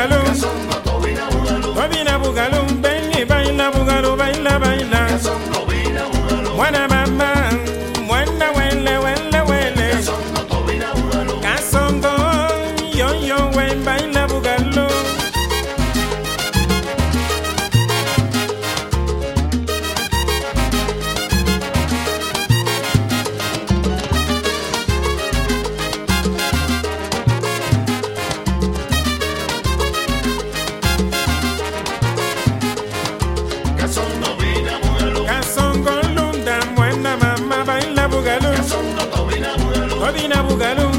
bugalú. Bobina bugalú, ven baila bugalú, baila, baila. Buena mamá, buena huele, huele, huele. Casondo, yo, yo. Babina Bugalu.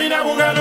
mina bugana